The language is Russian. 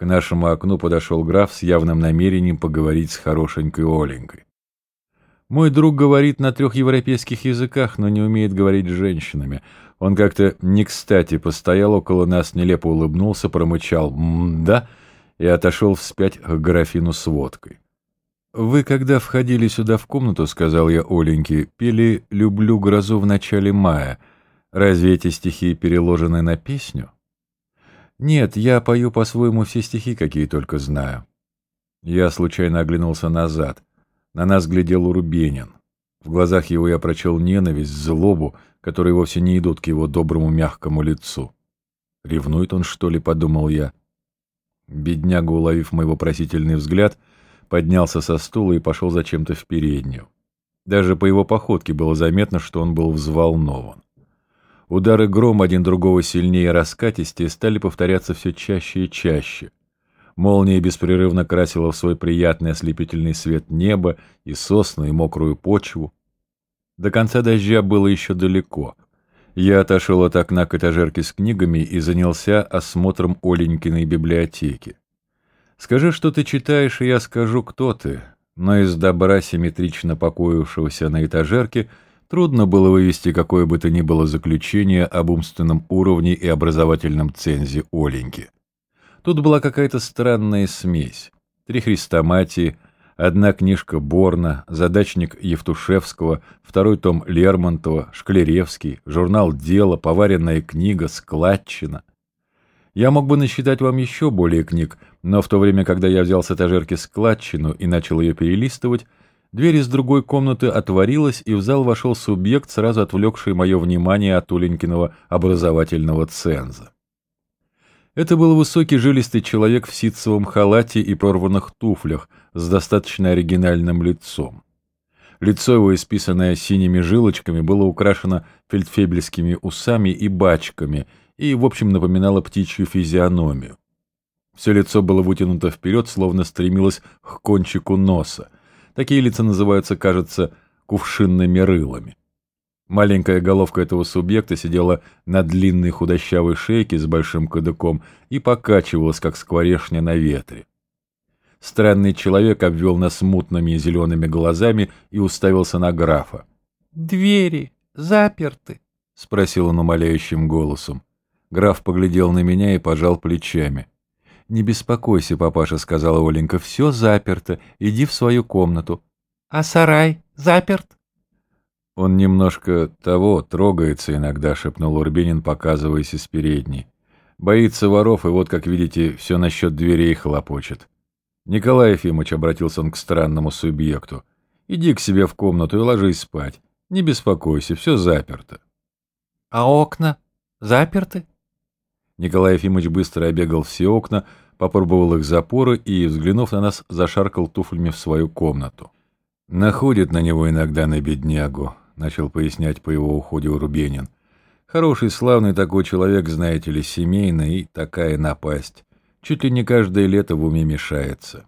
К нашему окну подошел граф с явным намерением поговорить с хорошенькой Оленькой. Мой друг говорит на трех европейских языках, но не умеет говорить с женщинами. Он как-то не кстати постоял около нас, нелепо улыбнулся, промычал «да» и отошел вспять к графину с водкой. «Вы, когда входили сюда в комнату, — сказал я Оленьке, — пели «Люблю грозу в начале мая». Разве эти стихи переложены на песню?» «Нет, я пою по-своему все стихи, какие только знаю». Я случайно оглянулся назад. На нас глядел Урубенин. В глазах его я прочел ненависть, злобу, которые вовсе не идут к его доброму мягкому лицу. «Ревнует он, что ли?» — подумал я. Бедняга, уловив мой вопросительный взгляд, — поднялся со стула и пошел зачем-то в переднюю. Даже по его походке было заметно, что он был взволнован. Удары грома один другого сильнее и раскатистее стали повторяться все чаще и чаще. Молния беспрерывно красила в свой приятный ослепительный свет небо и сосны, и мокрую почву. До конца дождя было еще далеко. Я отошел от окна к этажерке с книгами и занялся осмотром Оленькиной библиотеки. Скажи, что ты читаешь, и я скажу, кто ты. Но из добра, симметрично покоившегося на этажерке, трудно было вывести какое бы то ни было заключение об умственном уровне и образовательном цензе Оленьки. Тут была какая-то странная смесь. Три хрестоматии, одна книжка Борна, задачник Евтушевского, второй том Лермонтова, Шклеревский, журнал «Дело», поваренная книга, складчина. Я мог бы насчитать вам еще более книг, но в то время, когда я взял с этажерки складчину и начал ее перелистывать, дверь из другой комнаты отворилась, и в зал вошел субъект, сразу отвлекший мое внимание от Уленькиного образовательного ценза. Это был высокий жилистый человек в ситцевом халате и прорванных туфлях с достаточно оригинальным лицом. Лицо его, исписанное синими жилочками, было украшено фельдфебельскими усами и бачками — и, в общем, напоминала птичью физиономию. Все лицо было вытянуто вперед, словно стремилось к кончику носа. Такие лица называются, кажется, кувшинными рылами. Маленькая головка этого субъекта сидела на длинной худощавой шейке с большим кадыком и покачивалась, как скворешня на ветре. Странный человек обвел нас мутными зелеными глазами и уставился на графа. «Двери заперты», — спросил он умоляющим голосом. Граф поглядел на меня и пожал плечами. «Не беспокойся, папаша», — сказала Оленька, — «все заперто, иди в свою комнату». «А сарай заперт?» «Он немножко того, трогается иногда», — шепнул Урбенин, показываясь из передней. «Боится воров, и вот, как видите, все насчет дверей хлопочет». «Николай Ефимович», — обратился он к странному субъекту, — «иди к себе в комнату и ложись спать. Не беспокойся, все заперто». «А окна заперты?» Николай Ефимович быстро обегал все окна, попробовал их запоры и, взглянув на нас, зашаркал туфлями в свою комнату. «Находит на него иногда на беднягу», — начал пояснять по его уходе Урубенин. «Хороший, славный такой человек, знаете ли, семейный, и такая напасть. Чуть ли не каждое лето в уме мешается.